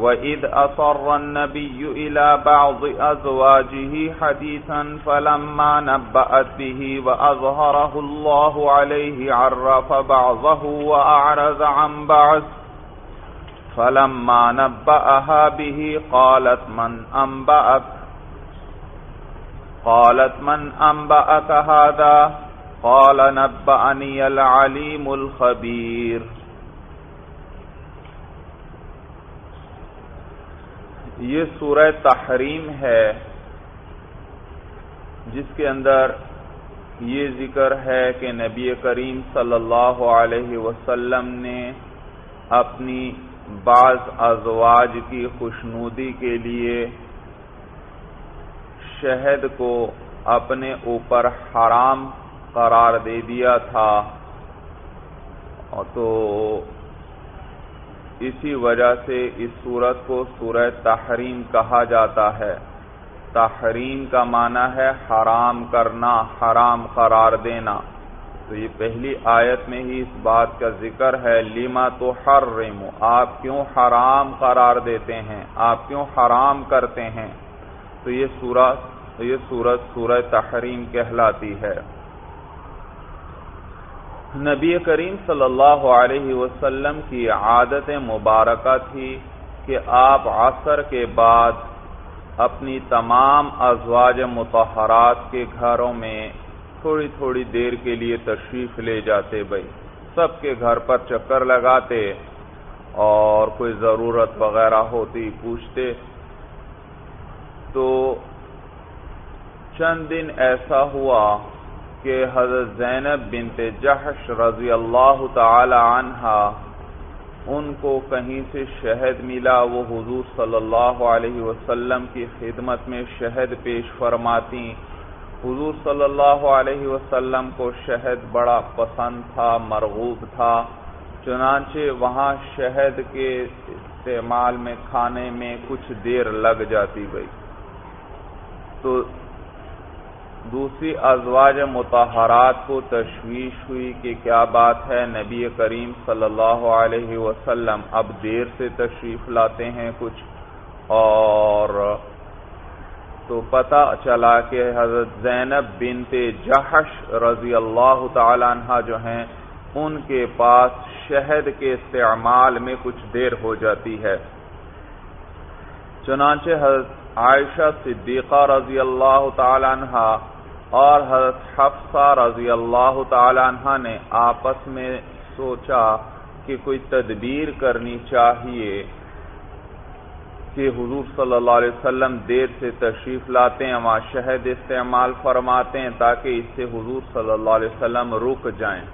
وَإِذْ أَصَرَّ النَّبِيُّ إِلَى بَعْضِ أَزْوَاجِهِ حَدِيثًا فَلَمَّا نَبَّأَتْ بِهِ وَأَظْهَرَهُ اللَّهُ عَلَيْهِ عَرَّفَ بَعْضَهُ وَأَعْرَضَ عَنْ بَعْضٍ فَلَمَّا نَبَّأَهَا بِهِ قَالَتْ مَنْ أَنْبَأَكَ؟ قالت من أنبأك هذا؟ قال نبأني العليم الخبير یہ سورہ تحریم ہے جس کے اندر یہ ذکر ہے کہ نبی کریم صلی اللہ علیہ وسلم نے اپنی بعض ازواج کی خوشنودی کے لیے شہد کو اپنے اوپر حرام قرار دے دیا تھا۔ تو اسی وجہ سے اس صورت کو سورہ تحریم کہا جاتا ہے۔ تحریم کا معنی ہے حرام کرنا، حرام قرار دینا۔ تو یہ پہلی آیت میں ہی اس بات کا ذکر ہے لیما تو حرم آپ کیوں حرام قرار دیتے ہیں؟ آپ کیوں حرام کرتے ہیں؟ تو یہ سورت یہ سورت سورہ تحریم کہلاتی ہے۔ نبی کریم صلی اللہ علیہ وسلم کی عادت مبارکہ تھی کہ آپ عصر کے بعد اپنی تمام ازواج متحرات کے گھروں میں تھوڑی تھوڑی دیر کے لیے تشریف لے جاتے بھائی۔ سب کے گھر پر چکر لگاتے اور کوئی ضرورت وغیرہ ہوتی پوچھتے۔ تو چند دن ایسا ہوا کہ حضرت زینب بنت جحش رضی اللہ تعالی عنہ ان کو کہیں سے شہد ملا۔ وہ حضور صلی اللہ علیہ وسلم کی خدمت میں شہد پیش فرماتی۔ حضور صلی اللہ علیہ وسلم کو شہد بڑا پسند تھا، مرغوب تھا۔ چنانچہ وہاں شہد کے استعمال میں کھانے میں کچھ دیر لگ جاتی گئی۔ تو دوسری ازواج متحرات کو تشویش ہوئی کہ کیا بات ہے؟ نبی کریم صلی اللہ علیہ وسلم اب دیر سے تشریف لاتے ہیں کچھ اور تو پتہ چلا کہ حضرت زینب بنت جہش رضی اللہ تعالی عنہ جو ہیں، ان کے پاس شہد کے استعمال میں کچھ دیر ہو جاتی ہے۔ چنانچہ حضرت عائشہ صدیقہ رضی اللہ تعالی عنہ اور حضرت حفصہ رضی اللہ تعالی عنہ نے آپس میں سوچا کہ کوئی تدبیر کرنی چاہیے کہ حضور صلی اللہ علیہ وسلم دیر سے تشریف لاتے ہیں، وہاں شہد استعمال فرماتے ہیں تاکہ اس سے حضور صلی اللہ علیہ وسلم رک جائیں۔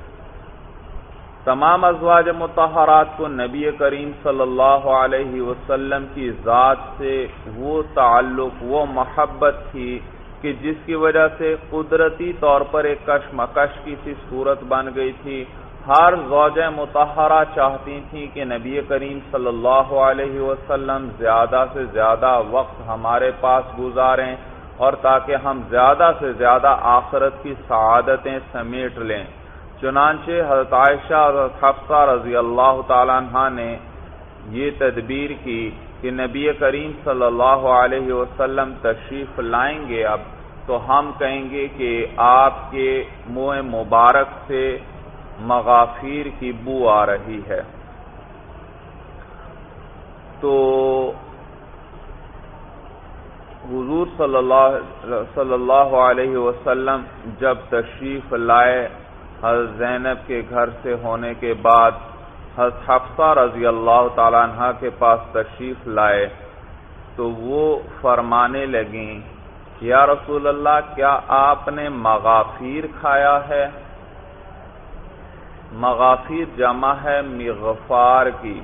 تمام ازواج متحرات کو نبی کریم صلی اللہ علیہ وسلم کی ذات سے وہ تعلق، وہ محبت تھی کہ جس کی وجہ سے قدرتی طور پر ایک کشمکش کی سی صورت بن گئی تھی، ہر زوج متحرہ چاہتی تھی کہ نبی کریم صلی اللہ علیہ وسلم زیادہ سے زیادہ وقت ہمارے پاس گزاریں اور تاکہ ہم زیادہ سے زیادہ آخرت کی سعادتیں سمیٹ لیں۔ چنانچہ حضرت عائشہ اور حفصہ رضی اللہ تعالیٰ عنہ نے یہ تدبیر کی کہ نبی کریم صلی اللہ علیہ وسلم تشریف لائیں گے۔ اب تو ہم کہیں گے کہ آپ کے منہ مبارک سے مغافیر کی بو آ رہی ہے۔ تو حضور صلی اللہ صلی اللہ علیہ وسلم جب تشریف لائے حضرت زینب کے گھر سے ہونے کے بعد، حضرت حفصہ رضی اللہ تعالیٰ عنہ کے پاس تشریف لائے تو وہ فرمانے لگیں یا رسول اللہ، کیا آپ نے مغافیر کھایا ہے؟ مغافیر جمع ہے مغفار کی،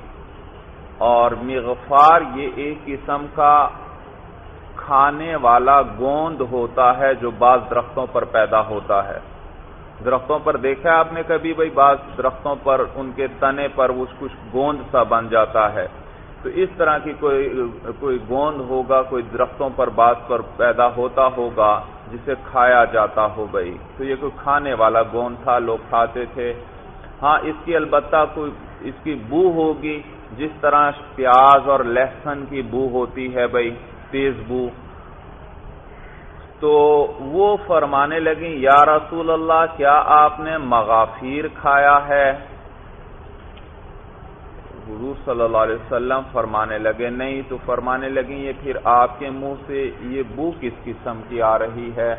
اور مغفار یہ ایک قسم کا کھانے والا گوند ہوتا ہے جو بعض درختوں پر پیدا ہوتا ہے۔ درختوں پر دیکھا آپ نے کبھی؟ بھائی، بعض درختوں پر ان کے تنے پر وہ کچھ گوند سا بن جاتا ہے۔ تو اس طرح کی کوئی کوئی گوند ہوگا، کوئی درختوں پر بعض پر پیدا ہوتا ہوگا، جسے کھایا جاتا ہو گئی۔ تو یہ کوئی کھانے والا گوند تھا، لوگ کھاتے تھے۔ ہاں اس کی البتہ کوئی، اس کی بو ہوگی، جس طرح پیاز اور لہسن کی بو ہوتی ہے بھائی، تیز بو۔ تو وہ فرمانے لگیں، یا رسول اللہ، کیا آپ نے مغافیر کھایا ہے؟ حضور صلی اللہ علیہ وسلم فرمانے لگے، نہیں تو فرمانے لگیں، یہ پھر آپ کے منہ سے یہ بو کس قسم کی آ رہی ہے؟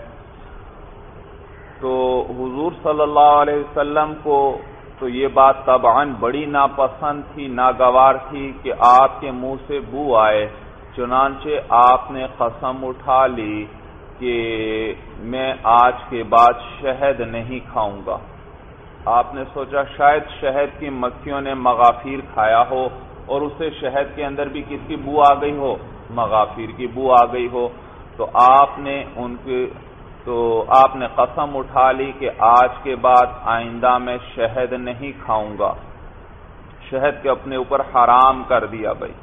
تو حضور صلی اللہ علیہ وسلم کو تو یہ بات طبعا بڑی ناپسند تھی، ناگوار تھی کہ آپ کے منہ سے بو آئے۔ چنانچہ آپ نے قسم اٹھا لی کہ میں آج کے بعد شہد نہیں کھاؤں گا۔ آپ نے سوچا شاید شہد کی مکھیوں نے مغافیر کھایا ہو اور اسے شہد کے اندر بھی کس کی بو آ گئی ہو؟ مغافیر کی بو آ گئی ہو۔ تو آپ نے ان کے تو آپ نے قسم اٹھا لی کہ آج کے بعد آئندہ میں شہد نہیں کھاؤں گا۔ شہد کے اپنے اوپر حرام کر دیا بھائی۔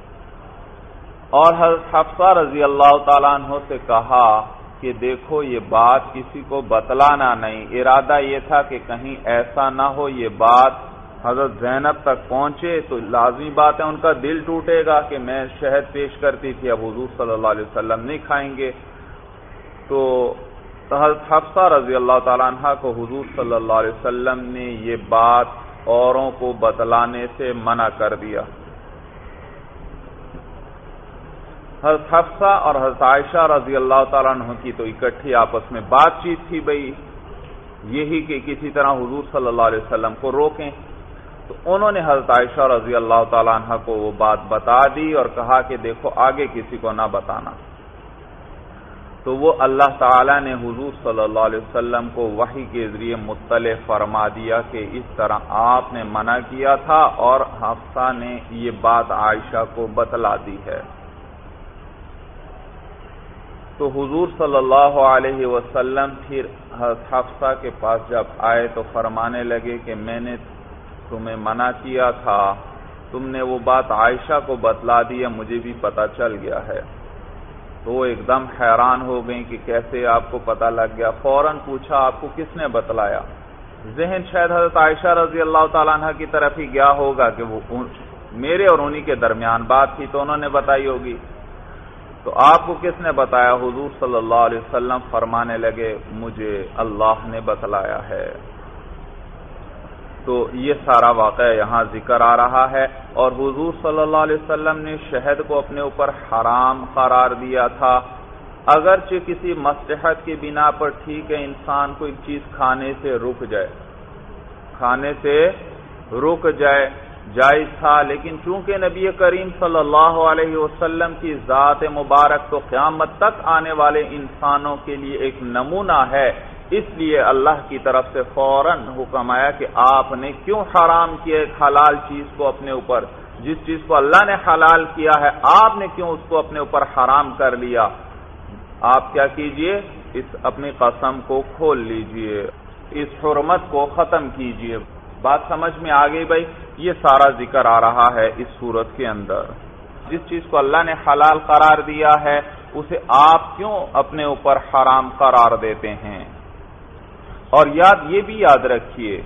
اور حضرت حفصہ رضی اللہ تعالیٰ عنہ سے کہا کہ دیکھو یہ بات کسی کو بتلانا نہیں۔ ارادہ یہ تھا کہ کہیں ایسا نہ ہو، یہ بات حضرت زینب تک پہنچے تو لازمی بات ہے، ان کا دل ٹوٹے گا کہ میں شہد پیش کرتی تھی، اب حضور صلی اللہ علیہ وسلم نہیں کھائیں گے۔ تو حضرت حفصہ رضی اللہ تعالیٰ عنہ کو حضور صلی اللہ علیہ وسلم نے یہ بات اوروں کو بتلانے سے منع کر دیا۔ حضرت حفصہ اور حضرت عائشہ رضی اللہ تعالیٰ عنہ کی تو اکٹھی آپس میں بات چیت تھی بھائی یہی کہ کسی طرح حضور صلی اللہ علیہ وسلم کو روکیں۔ تو انہوں نے حضرت عائشہ رضی اللہ تعالیٰ عنہ کو وہ بات بتا دی اور کہا کہ دیکھو آگے کسی کو نہ بتانا۔ تو وہ اللہ تعالیٰ نے حضور صلی اللہ علیہ وسلم کو وحی کے ذریعے مطلع فرما دیا کہ اس طرح آپ نے منع کیا تھا اور حفصہ نے یہ بات عائشہ کو بتلا دی ہے۔ تو حضور صلی اللہ علیہ وسلم پھر حفصہ کے پاس جب آئے تو فرمانے لگے کہ میں نے تمہیں منع کیا تھا، تم نے وہ بات عائشہ کو بتلا دی مجھے بھی پتا چل گیا ہے۔ تو وہ ایک دم حیران ہو گئی کہ کیسے آپ کو پتا لگ گیا۔ فوراً پوچھا، آپ کو کس نے بتلایا؟ ذہن شاید حضرت عائشہ رضی اللہ تعالیٰ عنہ کی طرف ہی گیا ہوگا کہ وہ میرے اور انہی کے درمیان بات تھی تو انہوں نے بتائی ہوگی۔ تو آپ کو کس نے بتایا؟ حضور صلی اللہ علیہ وسلم فرمانے لگے، مجھے اللہ نے بتلایا ہے۔ تو یہ سارا واقعہ یہاں ذکر آ رہا ہے اور حضور صلی اللہ علیہ وسلم نے شہد کو اپنے اوپر حرام قرار دیا تھا۔ اگرچہ کسی مستحد کی بنا پر ٹھیک ہے، انسان کو ایک چیز کھانے سے رک جائے۔ کھانے سے رک جائے۔ جائز تھا، لیکن چونکہ نبی کریم صلی اللہ علیہ وسلم کی ذات مبارک تو قیامت تک آنے والے انسانوں کے لیے ایک نمونہ ہے، اس لیے اللہ کی طرف سے فوراً حکم آیا کہ آپ نے کیوں حرام کیا ایک حلال چیز کو اپنے اوپر؟ جس چیز کو اللہ نے حلال کیا ہے، آپ نے کیوں اس کو اپنے اوپر حرام کر لیا؟ آپ کیا کیجیے؟ اس اپنی قسم کو کھول لیجیے، اس حرمت کو ختم کیجیے۔ بات سمجھ میں آ گئی بھائی؟ یہ سارا ذکر آ رہا ہے اس صورت کے اندر۔ جس چیز کو اللہ نے حلال قرار دیا ہے، اسے آپ کیوں اپنے اوپر حرام قرار دیتے ہیں؟ اور یاد یہ بھی یاد رکھیے،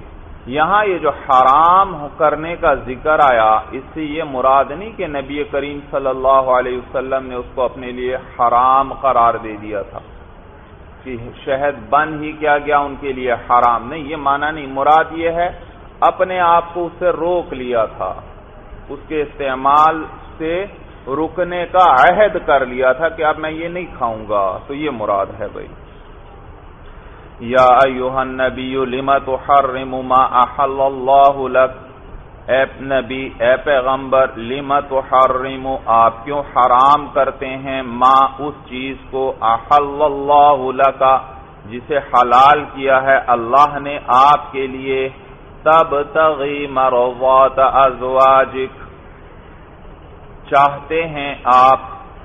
یہاں یہ جو حرام کرنے کا ذکر آیا، اس سے یہ مراد نہیں کہ نبی کریم صلی اللہ علیہ وسلم نے اس کو اپنے لیے حرام قرار دے دیا تھا۔ کہ شہد بن ہی کیا گیا، ان کے لیے حرام نہیں، یہ مانا نہیں۔ مراد یہ ہے اپنے آپ کو اسے روک لیا تھا۔ اس کے استعمال سے رکنے کا عہد کر لیا تھا کہ اب میں یہ نہیں کھاؤں گا۔ تو یہ مراد ہے بھائی۔ یا ایوہ النبی لما تحرم ما احل اللہ لک؟ اے نبی، اے پیغمبر لما تحرم؟ آپ کیوں حرام کرتے ہیں؟ ما اس چیز کو احل اللہ لکا جسے حلال کیا ہے اللہ نے آپ کے لیے۔ تب تغی مروات ازواجک۔ چاہتے ہیں آپ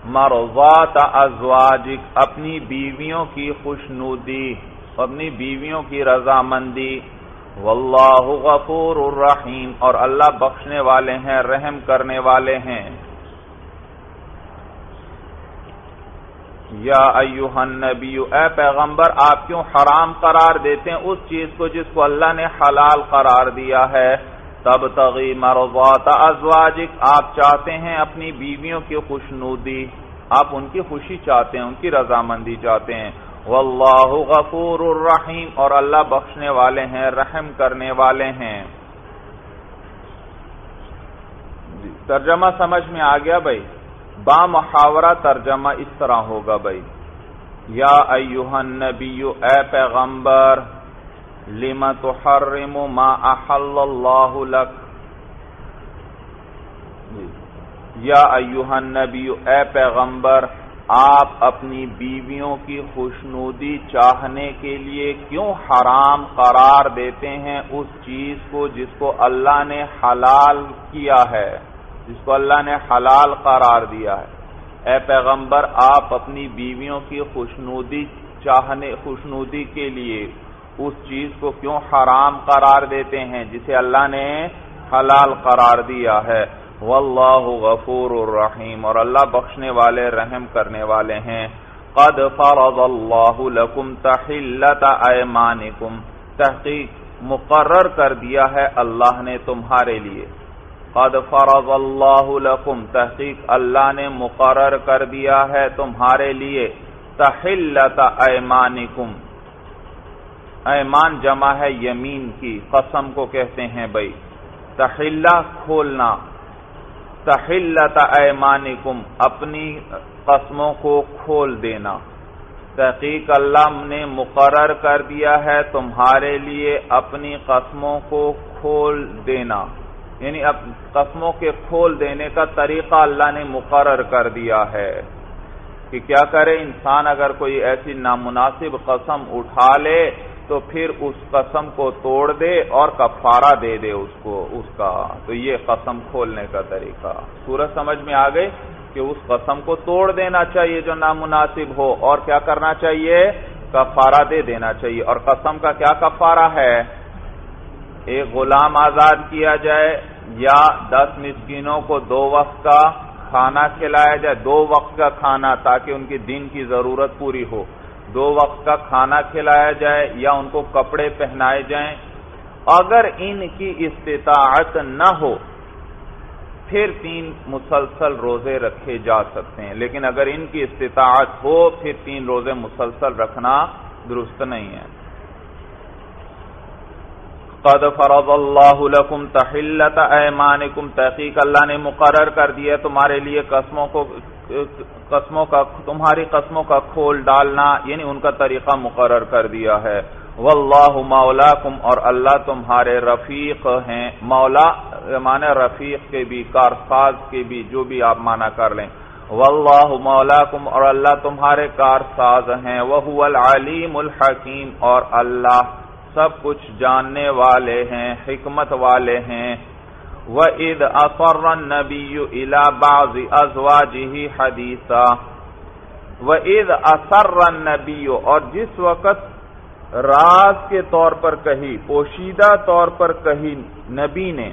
مروات ازواجک، اپنی بیویوں کی خوشنودی، اپنی بیویوں کی رضامندی۔ واللہ غفور الرحیم۔ اور اللہ بخشنے والے ہیں، رحم کرنے والے ہیں۔ یا ایوہ النبی اے پیغمبر، آپ کیوں حرام قرار دیتے ہیں اس چیز کو جس کو اللہ نے حلال قرار دیا ہے؟ تب تغی مرضات ازواجک، آپ چاہتے ہیں اپنی بیویوں کی خوشنودی، آپ ان کی خوشی چاہتے ہیں، ان کی رضامندی چاہتے ہیں۔ واللہ غفور الرحیم، اور اللہ بخشنے والے ہیں، رحم کرنے والے ہیں۔ جی، ترجمہ سمجھ میں آ گیا بھائی؟ با محاورہ ترجمہ اس طرح ہوگا بھائی۔ یا ایوہ النبی، اے پیغمبر لما تحرم ما احل اللہ لک؟ یا ایوہ النبی، اے پیغمبر، آپ اپنی بیویوں کی خوشنودی چاہنے کے لیے کیوں حرام قرار دیتے ہیں اس چیز کو جس کو اللہ نے حلال کیا ہے؟ جس کو اللہ نے حلال قرار دیا ہے۔ اے پیغمبر، آپ اپنی بیویوں کی خوشنودی چاہنے، خوشنودی کے لیے اس چیز کو کیوں حرام قرار دیتے ہیں جسے اللہ نے حلال قرار دیا ہے؟ واللہ غفور الرحیم۔ اور اللہ بخشنے والے، رحم کرنے والے ہیں۔ قد فرض اللہ لکم تحلت ایمانکم۔ تحقیق مقرر کر دیا ہے اللہ نے تمہارے لیے۔ قد فرض اللہ لکم تحقیق اللہ نے مقرر کر دیا ہے تمہارے لیے۔ تحلت ایمانکم ایمان جمع ہے یمین کی، قسم کو کہتے ہیں بھائی۔ تحلہ کھولنا۔ تحلت ایمانکم اپنی قسموں کو کھول دینا۔ تحقیق اللہ نے مقرر کر دیا ہے تمہارے لیے، اپنی قسموں کو کھول دینا۔ یعنی اب قسموں کے کھول دینے کا طریقہ اللہ نے مقرر کر دیا ہے کہ کیا کرے؟ انسان اگر کوئی ایسی نامناسب قسم اٹھا لے تو پھر اس قسم کو توڑ دے اور کفارہ دے دے اس کو، اس کا۔ تو یہ قسم کھولنے کا طریقہ۔ سورج سمجھ میں آ گئی کہ اس قسم کو توڑ دینا چاہیے جو نامناسب ہو، اور کیا کرنا چاہیے؟ کفارہ دے دینا چاہیے۔ اور قسم کا کیا کفارہ ہے؟ ایک غلام آزاد کیا جائے یا دس مسکینوں کو دو وقت کا کھانا کھلایا جائے، دو وقت کا کھانا تاکہ ان کی دن کی ضرورت پوری ہو۔ دو وقت کا کھانا کھلایا جائے یا ان کو کپڑے پہنائے جائیں۔ اگر ان کی استطاعت نہ ہو، پھر تین مسلسل روزے رکھے جا سکتے ہیں۔ لیکن اگر ان کی استطاعت ہو، پھر تین روزے مسلسل رکھنا درست نہیں ہے۔ قد فرض اللہ لکم تحلت ایمانکم، تحقیق اللہ نے مقرر کر دیا تمہارے لیے قسموں کو، قسموں کا، تمہاری قسموں کا کھول ڈالنا یعنی ان کا طریقہ مقرر کر دیا ہے۔ واللہ مولاکم اور اللہ تمہارے رفیق ہیں۔ مولا مانے رفیق کے بھی، کارساز کے بھی، جو بھی آپ مانا کر لیں۔ واللہ مولاکم اور اللہ تمہارے کارساز ہیں۔ وہ العلیم الحکیم اور اللہ سب کچھ جاننے والے ہیں، حکمت والے ہیں۔ وَإِذْ أَصَرَّ النَّبِيُّ إِلَى بَعْضِ أَزْوَاجِهِ حَدِيثًا۔ وَإِذْ أَصَرَّ النَّبِيُّ، اور جس وقت راز کے طور پر کہی، پوشیدہ طور پر کہی نبی نے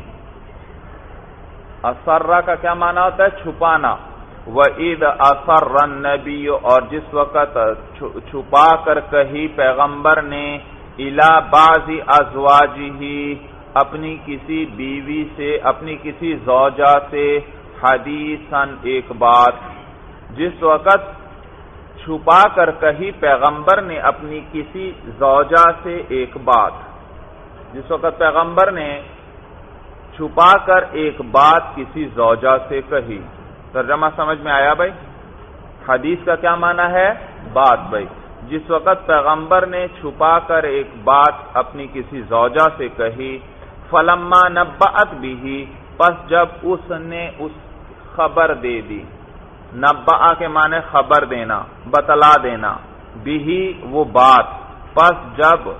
اسرہ کا کیا معنی ہوتا ہے؟ چھپانا۔ وَإِذْ أَصَرَّ النَّبِيُّ، اور جس وقت چھپا کر کہی پیغمبر نے إِلَى بَعْضِ أَزْوَاجِهِ اپنی کسی بیوی سے، اپنی کسی زوجہ سے حدیثن ایک بات، جس وقت چھپا کر کہی پیغمبر نے اپنی کسی زوجہ سے ایک بات، جس وقت پیغمبر نے چھپا کر ایک بات کسی زوجہ سے کہی۔ ترجمہ سمجھ میں آیا بھائی؟ حدیث کا کیا معنی ہے؟ بات بھائی۔ جس وقت پیغمبر نے چھپا کر ایک بات اپنی کسی زوجہ سے کہی، فلما نبعت بھی پس جب اس نے اس خبر دے دی۔ نبا کے معنی خبر دینا، بتلا دینا۔ بھی وہ بات۔ پس جب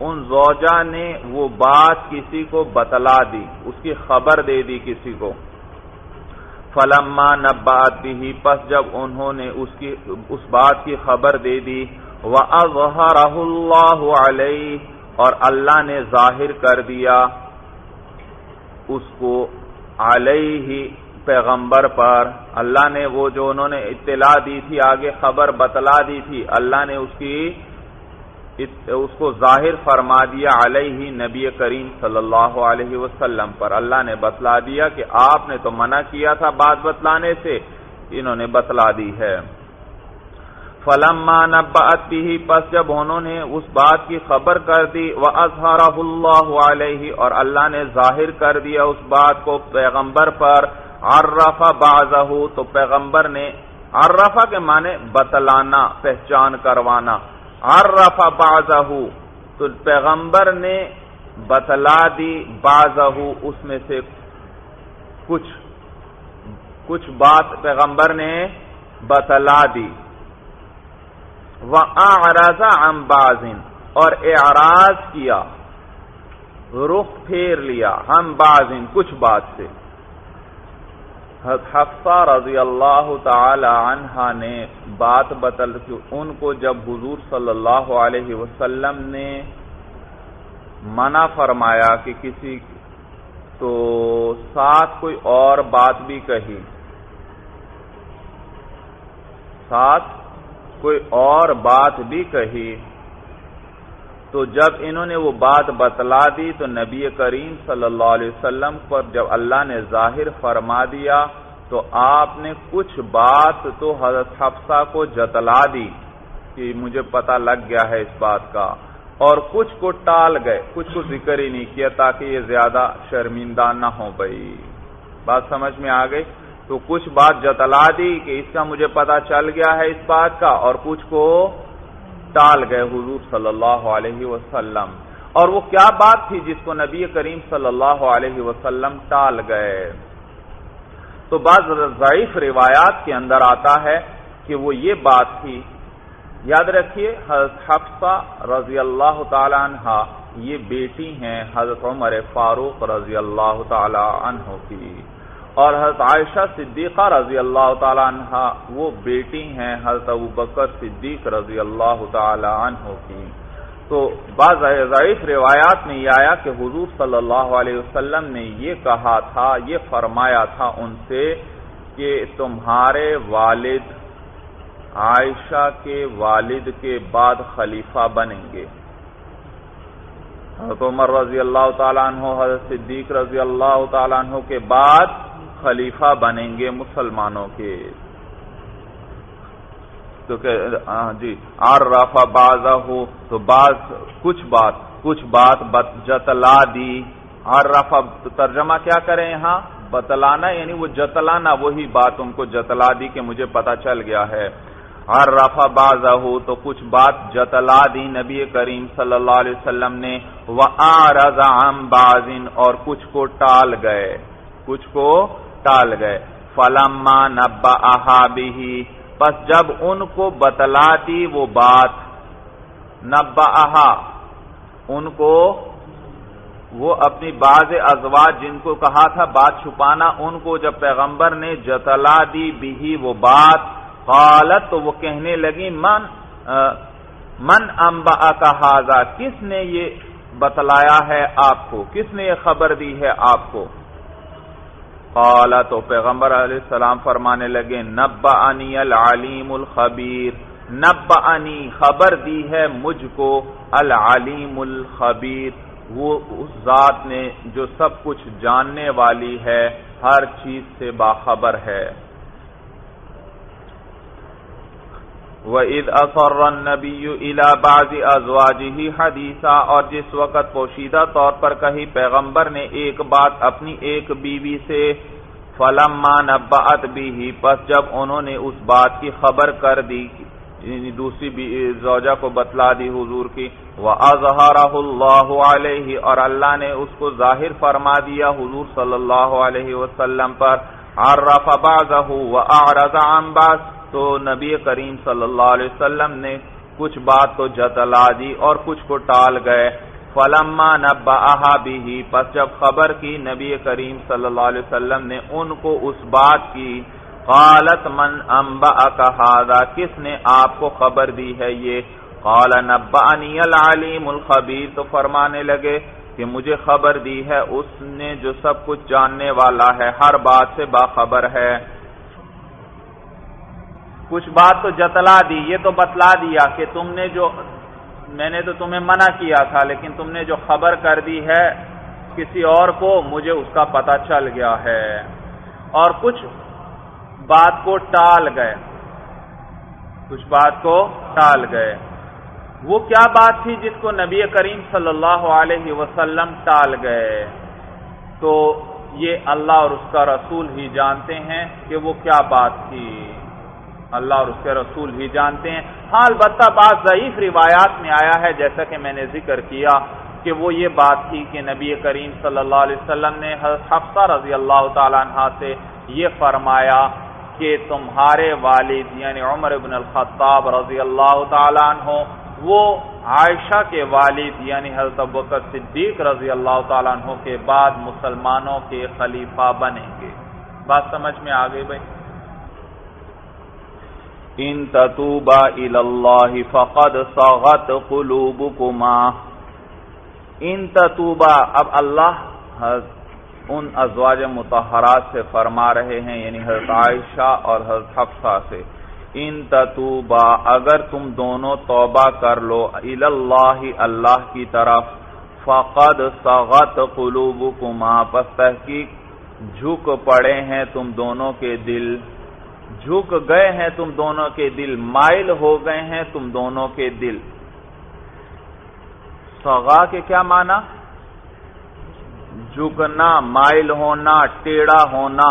ان زوجہ نے وہ بات کسی کو بتلا دی، اس کی خبر دے دی کسی کو۔ فلما نبات بھی پس جب انہوں نے اس کی، اس بات کی خبر دے دی وہ اللہ علیہ اور اللہ نے ظاہر کر دیا اس کو علیہ پیغمبر پر۔ اللہ نے وہ جو انہوں نے اطلاع دی تھی، آگے خبر بتلا دی تھی، اللہ نے اس کی اس کو ظاہر فرما دیا علیہ نبی کریم صلی اللہ علیہ وسلم پر۔ اللہ نے بتلا دیا کہ آپ نے تو منع کیا تھا بات بتلانے سے، انہوں نے بتلا دی ہے۔ فلما نبأت بھی پس جب انہوں نے اس بات کی خبر کر دی وہ اظہار اللہ علیہ اور اللہ نے ظاہر کر دیا اس بات کو پیغمبر پر، عرف بازہ تو پیغمبر نے عرفہ کے معنی بتلانا، پہچان کروانا، عرف بازہ تو پیغمبر نے بتلا دی بازہ اس میں سے کچھ کچھ بات پیغمبر نے بتلا دی۔ وہ ام بازن اور اعراض کیا۔ رخ پھیر لیا ہم بازن کچھ بات سے۔ حفصہ رضی اللہ تعالی عنہ نے بات بتل ان کو جب حضور صلی اللہ علیہ وسلم نے منع فرمایا کہ کسی تو ساتھ کوئی اور بات بھی کہی۔ ساتھ کوئی اور بات بھی کہی تو جب انہوں نے وہ بات بتلا دی تو نبی کریم صلی اللہ علیہ وسلم پر جب اللہ نے ظاہر فرما دیا تو آپ نے کچھ بات تو حضرت حفصہ کو جتلا دی کہ مجھے پتا لگ گیا ہے اس بات کا اور کچھ کو ٹال گئے، کچھ کو ذکر ہی نہیں کیا تاکہ یہ زیادہ شرمندہ نہ ہو بھائی۔ بات سمجھ میں آ گئی؟ تو کچھ بات جتلا دی کہ اس کا مجھے پتا چل گیا ہے اس بات کا اور کچھ کو ٹال گئے حضور صلی اللہ علیہ وسلم۔ اور وہ کیا بات تھی جس کو نبی کریم صلی اللہ علیہ وسلم ٹال گئے؟ تو بعض ضعیف روایات کے اندر آتا ہے کہ وہ یہ بات تھی۔ یاد رکھیے، حضرت حفصہ رضی اللہ تعالی عنہ یہ بیٹی ہیں حضرت عمر فاروق رضی اللہ تعالی عنہ کی۔ اور حضرت عائشہ صدیقہ رضی اللہ تعالیٰ عنہ، وہ بیٹی ہیں حضرت ابو بکر صدیق رضی اللہ تعالی عنہ کی۔ تو بعض ضعیف روایات میں یہ آیا کہ حضور صلی اللہ علیہ وسلم نے یہ کہا تھا، یہ فرمایا تھا ان سے کہ تمہارے والد عائشہ کے والد کے بعد خلیفہ بنیں گے۔ حضرت عمر رضی اللہ تعالیٰ عنہ، حضرت صدیق رضی اللہ تعالیٰ عنہ کے بعد خلیفہ بنیں گے مسلمانوں کے۔ تو کہ ہاں جی آر رافا بازا ہو تو بعض، کچھ بات کچھ بات جتلا دی۔ آر رافا ترجمہ کیا کریں یہاں؟ بتلانا یعنی وہ جتلانا، وہی بات ان کو جتلا دی کہ مجھے پتا چل گیا ہے۔ ہر رفا باز ہو تو کچھ بات جتلا دی نبی کریم صلی اللہ علیہ وسلم نے۔ وہ آ بازن اور کچھ کو ٹال گئے۔ کچھ کو ٹال گئے۔ فلما نبا بھی بس جب ان کو بتلاتی وہ بات نبا ان کو وہ اپنی باز ازواج جن کو کہا تھا بات چھپانا، ان کو جب پیغمبر نے جتلا دی بھی وہ بات، قالت تو وہ کہنے لگی، من من امبا کا کس نے یہ بتلایا ہے آپ کو؟ کس نے یہ خبر دی ہے آپ کو؟ قال تو پیغمبر علیہ السلام فرمانے لگے نب انی العلیم الخبیر نب انی خبر دی ہے مجھ کو العلیم الخبیر۔ وہ اس ذات نے جو سب کچھ جاننے والی ہے، ہر چیز سے باخبر ہے۔ وَإِذْ أَصَرَّ النَّبِيُّ إِلَى بَعْضِ أَزْوَاجِهِ حَدِيثًا اور جس وقت پوشیدہ طور پر کہی پیغمبر نے ایک بات اپنی ایک بیوی سے، فَلَمَّا نَبَّعَتْ بِهِ، پس جب انہوں نے اس بات کی خبر کر دی یعنی دوسری زوجہ کو بتلا دی حضور کی وَأَظْهَرَهُ اللَّهُ عَلَيْهِ، اور اللہ نے اس کو ظاہر فرما دیا حضور صلی اللہ علیہ وسلم پر، عَرَّفَ بَعْضَهُ وَأَعْرَضَ عَنْ بَعْضٍ تو نبی کریم صلی اللہ علیہ وسلم نے کچھ بات تو جتلا دی اور کچھ کو ٹال گئے۔ فلما نبا بھی پس جب خبر کی نبی کریم صلی اللہ علیہ وسلم نے ان کو اس بات کی، قالت من انبا کا کس نے آپ کو خبر دی ہے یہ؟ قال نبعنی العلیم الخبیر۔ تو فرمانے لگے کہ مجھے خبر دی ہے، اس نے جو سب کچھ جاننے والا ہے، ہر بات سے باخبر ہے۔ کچھ بات تو جتلا دی، یہ تو بتلا دیا کہ تم نے جو میں نے تو تمہیں منع کیا تھا، لیکن تم نے جو خبر کر دی ہے، کسی اور کو مجھے اس کا پتہ چل گیا ہے۔ اور کچھ بات کو ٹال گئے۔ کچھ بات کو ٹال گئے۔ وہ کیا بات تھی جس کو نبی کریم صلی اللہ علیہ وسلم ٹال گئے؟ تو یہ اللہ اور اس کا رسول ہی جانتے ہیں کہ وہ کیا بات تھی۔ اللہ اور اس کے رسول ہی جانتے ہیں۔ ہاں البتہ بات ضعیف روایات میں آیا ہے، جیسا کہ میں نے ذکر کیا کہ وہ یہ بات تھی کہ نبی کریم صلی اللہ علیہ وسلم نے حفصہ رضی اللہ تعالیٰ عنہ سے یہ فرمایا کہ تمہارے والد یعنی عمر بن الخطاب رضی اللہ تعالیٰ عنہ، وہ عائشہ کے والد یعنی حضرت بکر صدیق رضی اللہ تعالیٰ عنہ کے بعد مسلمانوں کے خلیفہ بنیں گے۔ بات سمجھ میں آ گئی بھائی؟ ان تتوبا اللہ فقد صغت قلوبکما ان تتوبا، اب اللہ ان ازواج متحرات سے فرما رہے ہیں یعنی حضرت عائشہ اور حضرت حفصہ سے۔ ان تتوبا، اگر تم دونوں توبہ کر لو اللہ اللہ کی طرف، فقد سغت قلوبکما۔ پس تحقیق، جھک پڑے ہیں تم دونوں کے دل۔ جھک گئے ہیں، تم دونوں کے دل مائل ہو گئے ہیں، تم دونوں کے دل۔ سغا کے کیا معنی؟ جھکنا، مائل ہونا ٹیڑا ہونا۔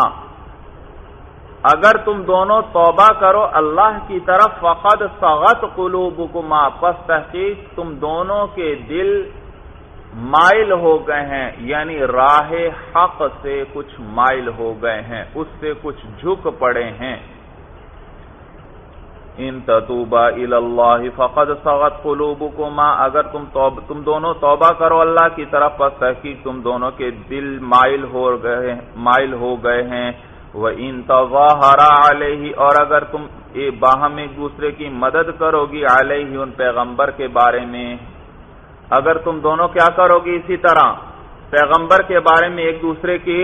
اگر تم دونوں توبہ کرو اللہ کی طرف، فقد سغت قلوبکما، پس تحقیق تم دونوں کے دل مائل ہو گئے ہیں یعنی راہ حق سے کچھ مائل ہو گئے ہیں، اس سے کچھ جھک پڑے ہیں۔ ان تتوبا اللہ فقد سغت قلوبکما، اگر تم تم دونوں توبہ کرو اللہ کی طرف، پس تحقیق تم دونوں کے دل مائل ہو گئے، مائل ہو گئے ہیں۔ وہ ان علیہ اور اگر تم باہم ایک دوسرے کی مدد کرو گی علیہ ان پیغمبر کے بارے میں۔ اگر تم دونوں کیا کرو گی اسی طرح، پیغمبر کے بارے میں ایک دوسرے کی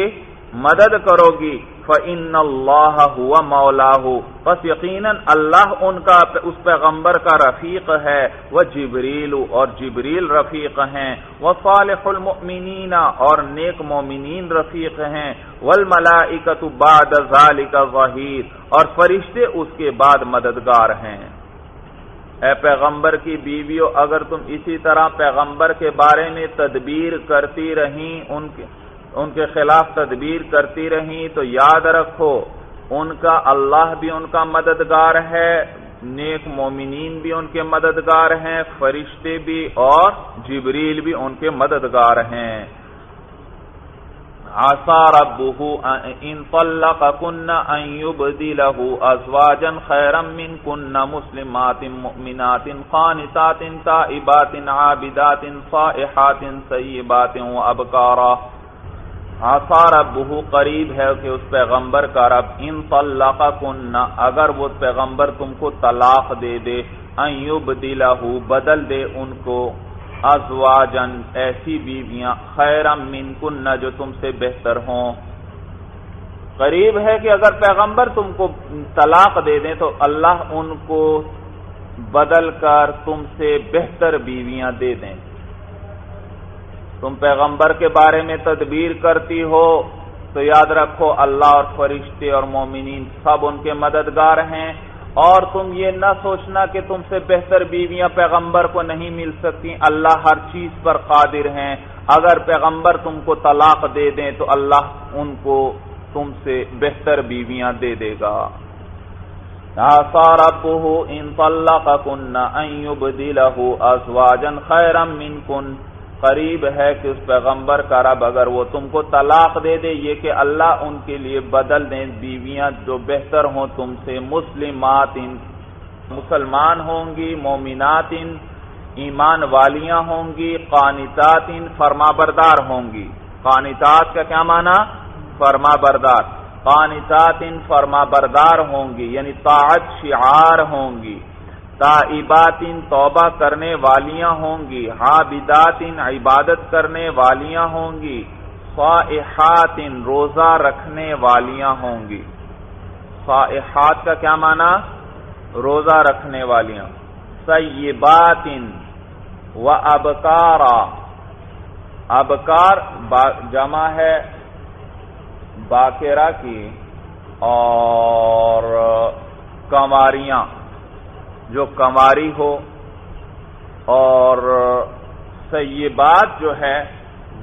مدد کرو گی فن اللہ ہوا مولا ہو بس یقیناً اللہ ان کا اس پیغمبر کا رفیق ہے۔ وہ جبریل اور جبریل رفیق ہیں۔ وہ صالح المؤمنین اور نیک مومنین رفیق ہیں۔ والملائکت بعد ذالک ظہیر اور فرشتے اس کے بعد مددگار ہیں۔ اے پیغمبر کی بیویوں، اگر تم اسی طرح پیغمبر کے بارے میں تدبیر کرتی رہیں، ان کے ان کے خلاف تدبیر کرتی رہیں تو یاد رکھو، ان کا اللہ بھی ان کا مددگار ہے، نیک مومنین بھی ان کے مددگار ہیں، فرشتے بھی اور جبریل بھی ان کے مددگار ہیں۔ آثار ابو ان طلق کن يبدله ازواجا خيرا من کن مسلمات مؤمنات، قانتات، تائبات، عابدات، صائحات سیبات وابکارا آثار بہو قریب ہے کہ اس پیغمبر کا رب، ان طلق کن اگر وہ پیغمبر تم کو طلاق دے دے ایوب دلہو بدل دے ان کو ازواجن ایسی بیویاں خیر من کن جو تم سے بہتر ہوں۔ قریب ہے کہ اگر پیغمبر تم کو طلاق دے دیں تو اللہ ان کو بدل کر تم سے بہتر بیویاں دے دیں۔ تم پیغمبر کے بارے میں تدبیر کرتی ہو تو یاد رکھو اللہ اور فرشتے اور مومنین سب ان کے مددگار ہیں اور تم یہ نہ سوچنا کہ تم سے بہتر بیویاں پیغمبر کو نہیں مل سکتی اللہ ہر چیز پر قادر ہیں۔ اگر پیغمبر تم کو طلاق دے دیں تو اللہ ان کو تم سے بہتر بیویاں دے دے گا۔ ان طلق کن ازواجا خیرا من کن قریب ہے کہ اس پیغمبر کا رب اگر وہ تم کو طلاق دے دے، یہ کہ اللہ ان کے لیے بدل دیں، بیویاں جو بہتر ہوں، تم سے مسلمات ان مسلمان ہوں گی مومنات ان ایمان والیاں ہوں گی قانتات فرما بردار ہوں گی۔ قانتات کا کیا معنی؟ فرما بردار قانتات فرما بردار ہوں گی یعنی طاعت، شعار ہوں گی۔ تائبات توبہ کرنے والیاں ہوں گی حابدات عبادت کرنے والیاں ہوں گی فائحات روزہ رکھنے والیاں ہوں گی۔ فائحات کا کیا معنی؟ روزہ رکھنے والیاں۔ سیبات و ابکارا۔ ابکار جمع ہے باقیرہ کی اور کماریاں۔ جو کماری ہو اور سیبات جو ہے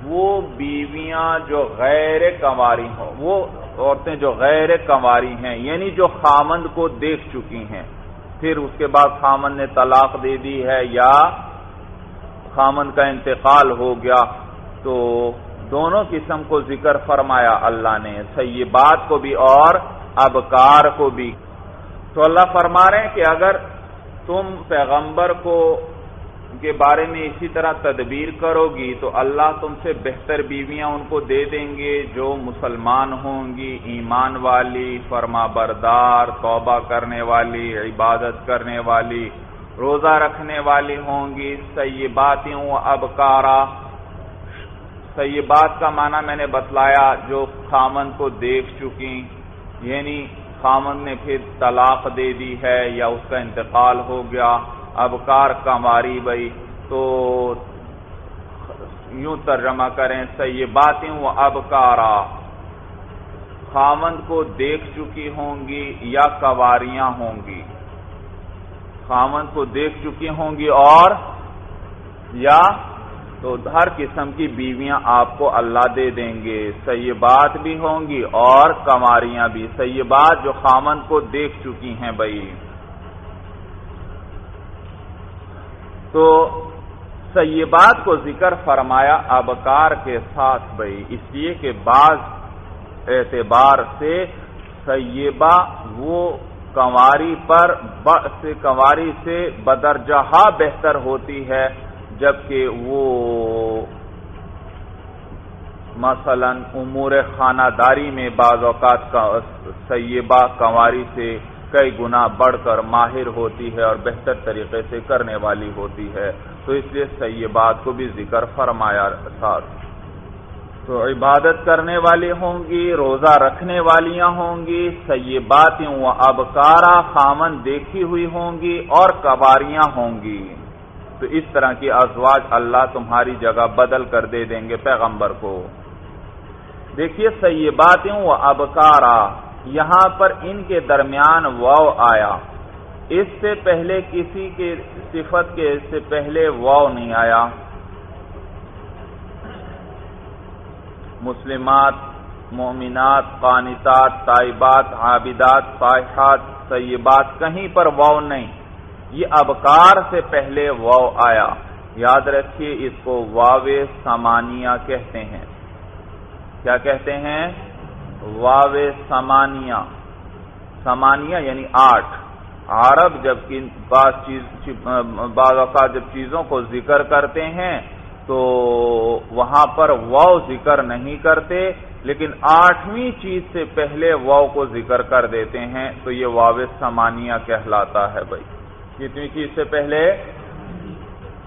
وہ بیویاں جو غیر کماری ہوں، وہ عورتیں جو غیر کماری ہیں یعنی جو خامند کو دیکھ چکی ہیں۔ پھر اس کے بعد خامند نے طلاق دے دی ہے یا خامند کا انتقال ہو گیا۔ تو دونوں قسم کو ذکر فرمایا اللہ نے، سیبات کو بھی اور ابکار کو بھی۔ تو اللہ فرما رہے ہیں کہ اگر تم پیغمبر کو کے بارے میں اسی طرح تدبیر کرو گی تو اللہ تم سے بہتر بیویاں ان کو دے دیں گے جو مسلمان ہوں گی، ایمان والی، فرما بردار، توبہ کرنے والی، عبادت کرنے والی، روزہ رکھنے والی ہوں گی۔ سیبات ابکارا۔ سیبات کا معنی میں نے بتلایا جو خامن کو دیکھ چکی یعنی خامن نے پھر طلاق دے دی ہے یا اس کا انتقال ہو گیا۔ ابکار کماری بھائی تو یوں ترجمہ کریں، سیباتیں وہ ابکارا۔ خامند کو دیکھ چکی ہوں گی یا کواریاں ہوں گی؟ خامند کو دیکھ چکی ہوں گی اور یا تو ہر قسم کی بیویاں آپ کو اللہ دے دیں گے۔ سیبات بھی ہوں گی اور کماریاں بھی۔ سیبات جو خامن کو دیکھ چکی ہیں بھائی۔ تو سیبات کو ذکر فرمایا ابکار کے ساتھ بھائی۔ اس لیے کہ بعض اعتبار سے سیبہ وہ کنواری پر کنواری سے بدرجہ بہتر ہوتی ہے۔ جبکہ وہ مثلا امور خانہ داری میں بعض اوقات کا سیبہ کنواری سے کئی گنا بڑھ کر ماہر ہوتی ہے اور بہتر طریقے سے کرنے والی ہوتی ہے، تو اس لیے سیبات کو بھی ذکر فرمایا ساتھ تو عبادت کرنے والی ہوں گی، روزہ رکھنے والیاں ہوں گی سیبات ابکارا خامن دیکھی ہوئی ہوں گی اور کباریاں ہوں گی۔ تو اس طرح کی ازواج اللہ تمہاری جگہ بدل کر دے دیں گے پیغمبر کو۔ دیکھیے سیبات و ابکارا، یہاں پر ان کے درمیان واؤ آیا۔ اس سے پہلے کسی کے صفت کے اس سے پہلے واؤ نہیں آیا۔ مسلمات، مومنات، قانتات، طائبات، عابدات فاحات سیبات کہیں پر واؤ نہیں۔ یہ ابکار سے پہلے واو آیا۔ یاد رکھیے، اس کو واو سمانیہ کہتے ہیں۔ کیا کہتے ہیں؟ واو سمانیہ۔ سمانیہ یعنی آٹھ عرب جب بعض چیز، بعض اوقات جب چیزوں کو ذکر کرتے ہیں، تو وہاں پر واؤ ذکر نہیں کرتے، لیکن آٹھویں چیز سے پہلے واؤ کو ذکر کر دیتے ہیں، تو یہ واو سمانیہ کہلاتا ہے بھائی۔ کتنی چیز سے پہلے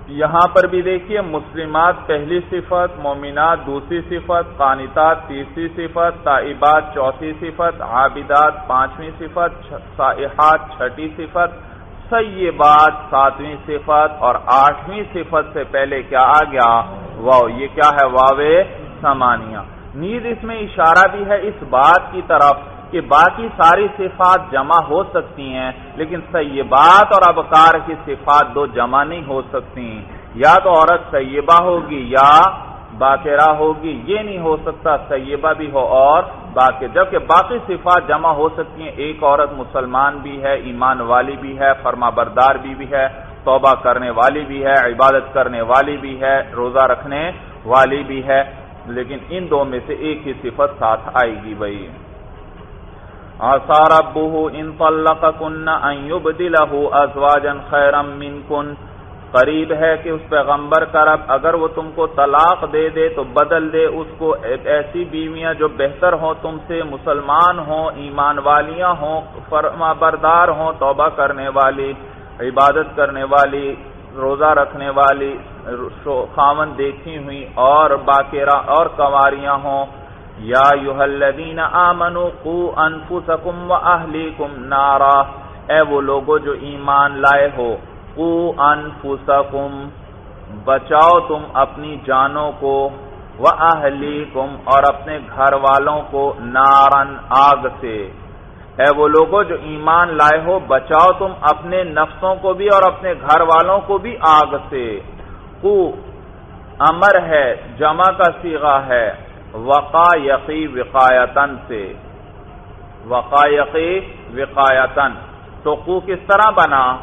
یہاں پر بھی دیکھیے، مسلمات پہلی صفت، مومنات دوسری صفت، قانتات تیسری صفت، تائبات چوتھی صفت، عابدات پانچویں صفت سائحات چھٹی صفت، سیبات ساتویں صفت اور آٹھویں صفت سے پہلے کیا آ گیا؟ واو، یہ کیا ہے؟ واوے سمانیہ۔ نیز اس میں اشارہ بھی ہے اس بات کی طرف کہ باقی ساری صفات جمع ہو سکتی ہیں، لیکن سیبات اور ابکار کی صفات دو جمع نہیں ہو سکتی۔ یا تو عورت سیبہ ہوگی یا باقیرہ ہوگی، یہ نہیں ہو سکتا سیبہ بھی ہو اور باقی۔ جبکہ باقی صفات جمع ہو سکتی ہیں، ایک عورت مسلمان بھی ہے، ایمان والی بھی ہے، فرما بردار بھی بھی ہے، توبہ کرنے والی بھی ہے، عبادت کرنے والی بھی ہے، روزہ رکھنے والی بھی ہے، لیکن ان دو میں سے ایک ہی صفت ساتھ آئے گی بھائی۔ آثار ابو ان طلقكن ان يبدله ازواجا خيرا منكن. قریب ہے کہ اس پیغمبر کا رب اگر وہ تم کو طلاق دے دے تو بدل دے اس کو ایسی بیویاں جو بہتر ہوں، تم سے مسلمان ہوں، ایمان والیاں ہوں، فرما بردار ہوں، توبہ کرنے والی، عبادت کرنے والی، روزہ رکھنے والی، خامن دیکھی ہوئی اور باقیرہ اور کنواریاں ہوں۔ یا الذین آمنوا قو انفسکم و اہلیکم نارا۔ اے وہ لوگوں جو ایمان لائے ہو، قو انفسکم، بچاؤ تم اپنی جانوں کو، و اہلیکم اور اپنے گھر والوں کو نارن آگ سے۔ اے وہ لوگوں جو ایمان لائے ہو، بچاؤ تم اپنے نفسوں کو بھی اور اپنے گھر والوں کو بھی آگ سے۔ قو، امر ہے، جمع کا سیغا ہے۔ وقا یقی وقایتن سے۔ وقا یقی وقایتن تو قو کس طرح بنا؟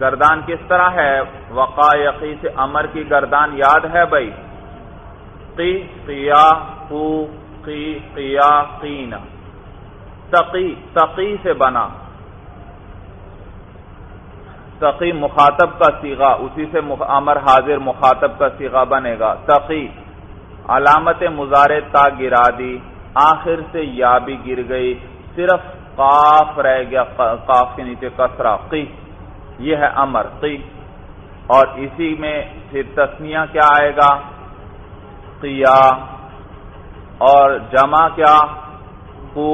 گردان کس طرح ہے؟ وقا یقی سے امر کی گردان یاد ہے بھائی؟ قی، قیا، قو، قی، قیا قین تقی تقی سے بنا۔ تقی مخاطب کا سیگا اسی سے امر حاضر مخاطب کا سیگا بنے گا۔ تقی علامت مزار تا گرا دی، آخر سے یا بھی گر گئی، صرف قاف رہ گیا قاف کے نیچے کسرا قی، یہ ہے امر۔ قی، اور اسی میں پھر تسمیہ کیا آئے گا؟ قیا، اور جمع کیا؟ قو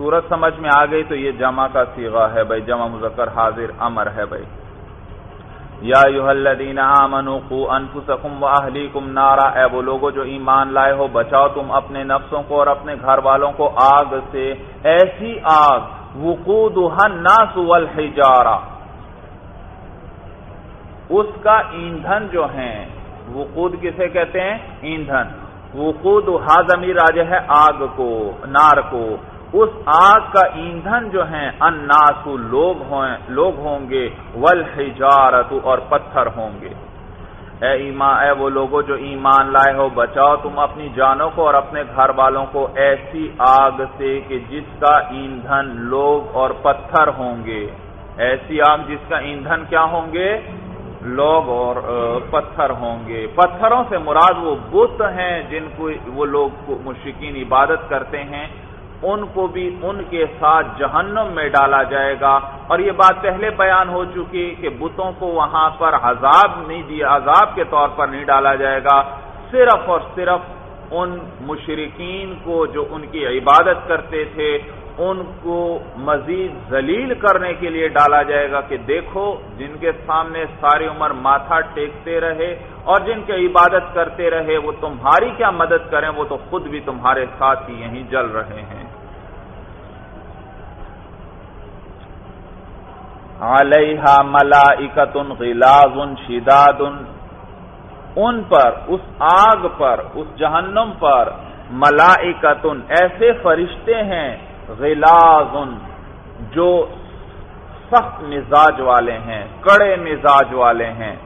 صورت سمجھ میں آ گئی تو یہ جمع کا سیغہ ہے بھائی، جمع مذکر حاضر امر ہے بھائی۔ یا الذین آمنوا قو انفسکم و نارا، اے وہ لوگوں جو ایمان لائے ہو، بچاؤ تم اپنے نفسوں کو اور اپنے گھر والوں کو آگ سے۔ ایسی آگ وقودها الناس والحجارہ۔ اس کا ایندھن جو ہیں، وقود کسے کہتے ہیں؟ ایندھن۔ وقود ہاضمی راج ہے آگ کو، نار کو۔ اس آگ کا ایندھن جو ہیں اناسو لوگ لوگ ہوں گے والحجارت اور پتھر ہوں گے۔ اے ایمان اے وہ لوگوں جو ایمان لائے ہو، بچاؤ تم اپنی جانوں کو اور اپنے گھر والوں کو ایسی آگ سے کہ جس کا ایندھن لوگ اور پتھر ہوں گے۔ ایسی آگ جس کا ایندھن کیا ہوں گے؟ لوگ اور پتھر ہوں گے۔ پتھروں سے مراد وہ بت ہیں جن کو وہ لوگ مشکین عبادت کرتے ہیں۔ ان کو بھی ان کے ساتھ جہنم میں ڈالا جائے گا۔ اور یہ بات پہلے بیان ہو چکی کہ بتوں کو وہاں پر عذاب نہیں دیا، عذاب کے طور پر نہیں ڈالا جائے گا۔ صرف اور صرف ان مشرقین کو جو ان کی عبادت کرتے تھے، ان کو مزید ذلیل کرنے کے لیے ڈالا جائے گا کہ دیکھو، جن کے سامنے ساری عمر ماتھا ٹیکتے رہے اور جن کے عبادت کرتے رہے، وہ تمہاری کیا مدد کریں؟ وہ تو خود بھی تمہارے ساتھ ہی یہیں جل رہے ہیں۔ علیہ ملائکت غلاظ شداد ان پر، اس آگ پر، اس جہنم پر ملائکت ایسے فرشتے ہیں غلاظ جو سخت مزاج والے ہیں، کڑے مزاج والے ہیں۔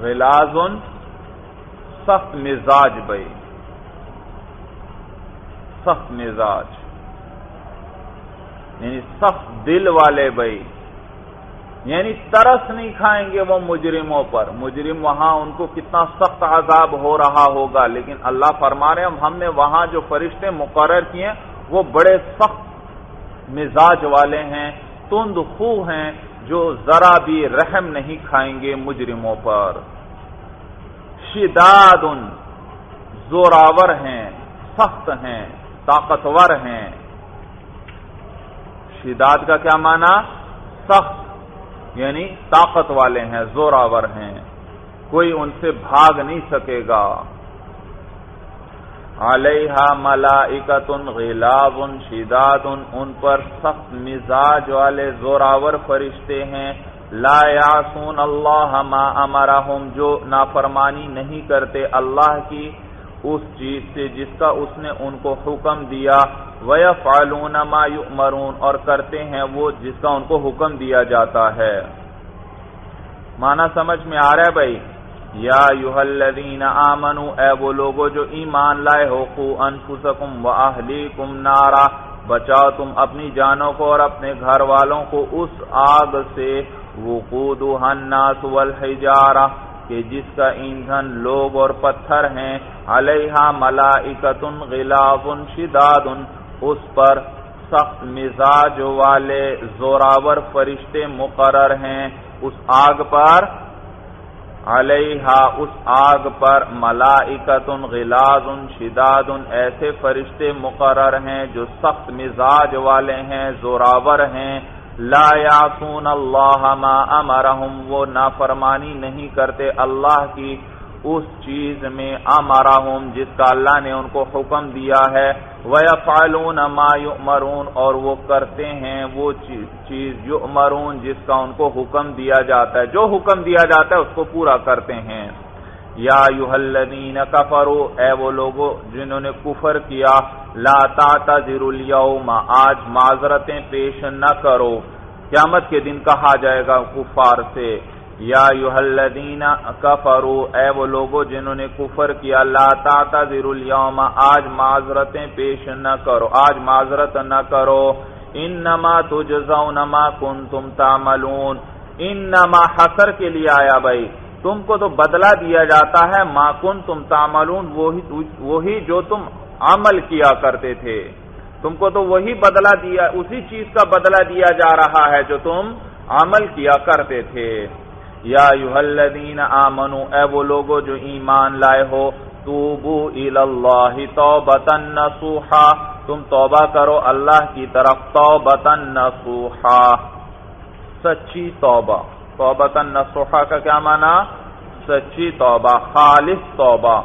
غلاظ سخت مزاج بھائی۔ سخت مزاج۔ یعنی سخت دل والے بھائی یعنی ترس نہیں کھائیں گے وہ مجرموں پر۔ مجرم وہاں ان کو کتنا سخت عذاب ہو رہا ہوگا، لیکن اللہ فرما رہے ہیں، ہم نے وہاں جو فرشتے مقرر کیے، وہ بڑے سخت مزاج والے ہیں، تند خو ہیں، جو ذرا بھی رحم نہیں کھائیں گے مجرموں پر۔ شداد زوراور ہیں، سخت ہیں، طاقتور ہیں۔ شداد کا کیا معنی؟ سخت. یعنی طاقت والے ہیں، زوراور ہیں. کوئی ان سے بھاگ نہیں سکے گا. علیہ ملائکت غلاب شداد ان پر سخت مزاج والے زوراور فرشتے ہیں. لا یاسون اللہ ما امرہم، جو نافرمانی نہیں کرتے اللہ کی اس چیز سے جس کا اس نے ان کو حکم دیا. وَيَفْعَلُونَ مَا يُؤْمَرُونَ اور کرتے ہیں وہ جس کا ان کو حکم دیا جاتا ہے۔ مانا سمجھ میں آ رہا ہے بھائی؟ یا یوہ الذین آمنوا اے وہ لوگو جو ایمان لائے ہو، قو انفسکم و اہلیکم نارا، بچاؤ تم اپنی جانوں کو اور اپنے گھر والوں کو اس آگ سے۔ وقودها الناس والحجارہ، کہ جس کا ایندھن لوگ اور پتھر ہیں علیہ ملائکت غلاظ شداد اس پر سخت مزاج والے زوراور فرشتے مقرر ہیں۔ اس آگ پر علیہ اس آگ پر ملائکت غلاظ شداد ایسے فرشتے مقرر ہیں جو سخت مزاج والے ہیں، زوراور ہیں۔ لا یعصون اللہ ما امرہم، وہ نافرمانی نہیں کرتے اللہ کی۔ اس چیز میں امرہم، جس کا اللہ نے ان کو حکم دیا ہے۔ وَيَفْعَلُونَ مَا يُؤْمَرُونَ اور وہ کرتے ہیں وہ چیز یؤمرون جس کا ان کو حکم دیا جاتا ہے۔ جو حکم دیا جاتا ہے اس کو پورا کرتے ہیں۔ یا الذین کفروا، اے وہ لوگوں جنہوں نے کفر کیا، لا تعتذروا اليوم، آج معذرتیں پیش نہ کرو۔ قیامت کے دن کہا جائے گا کفار سے۔ یا الذین کفروا، اے وہ لوگوں جنہوں نے کفر کیا، لا تعتذروا اليوم آج معذرتیں پیش نہ کرو، آج معذرت نہ کرو، انما تجزون ما کنتم تعملون۔ انما حسر کے لیے آیا بھائی، تم کو تو بدلہ دیا جاتا ہے ماکن تم تاملون وہی جو تم عمل کیا کرتے تھے۔ تم کو تو وہی بدلہ دیا، اسی چیز کا بدلہ دیا جا رہا ہے جو تم عمل کیا کرتے تھے۔ یا الذین آمنو، اے وہ لوگوں جو ایمان لائے ہو، توبو اللہ توبتا نصوحا، تم توبہ کرو اللہ کی طرف توبتا نصوحا۔ سچی توبہ۔ توبتا نصوحا کا کیا معنی؟ سچی توبہ، خالص توبہ۔